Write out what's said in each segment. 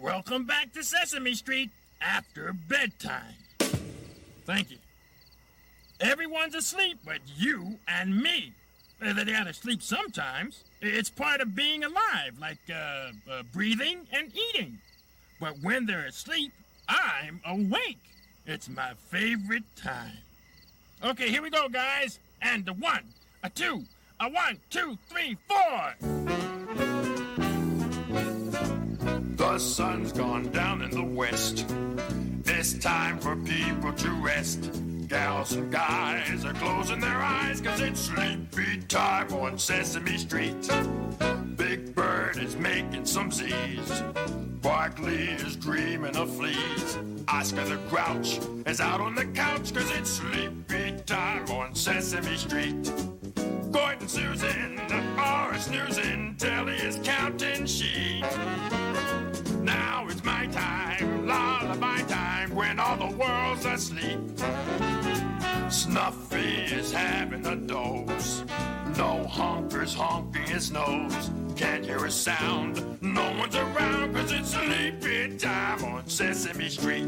Welcome back to Sesame Street after bedtime. Thank you. Everyone's asleep but you and me. Uh, They gotta sleep sometimes. It's part of being alive, like uh, uh, breathing and eating. But when they're asleep, I'm awake. It's my favorite time. Okay, here we go, guys. And a one, a two, a one, two, three, four. Sun's gone down in the west. It's time for people to rest. Gals and guys are closing their eyes cause it's sleepy time on Sesame Street. Big Bird is making some Z's. Barkley is dreaming of fleas. Oscar the Grouch is out on the couch cause it's sleepy time on Sesame Street. Gordon Susan are snoozing Telly is counting sheep. World's asleep. Snuffy is having a doze. No honker's honking his nose. Can't hear a sound, no one's around, cause it's sleepy time on Sesame Street.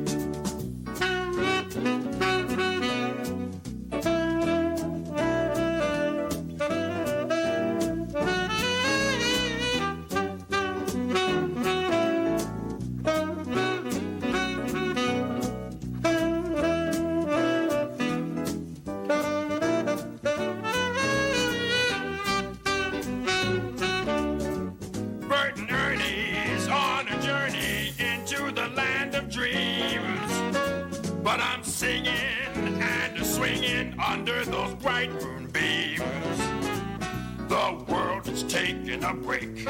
Land of dreams. But I'm singing and swinging under those bright moonbeams. The world is taking a break,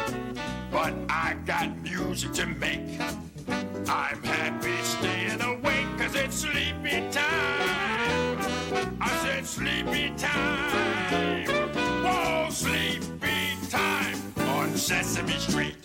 but I got music to make. I'm happy staying awake cause it's sleepy time. I said sleepy time. Whoa, sleepy time on Sesame Street.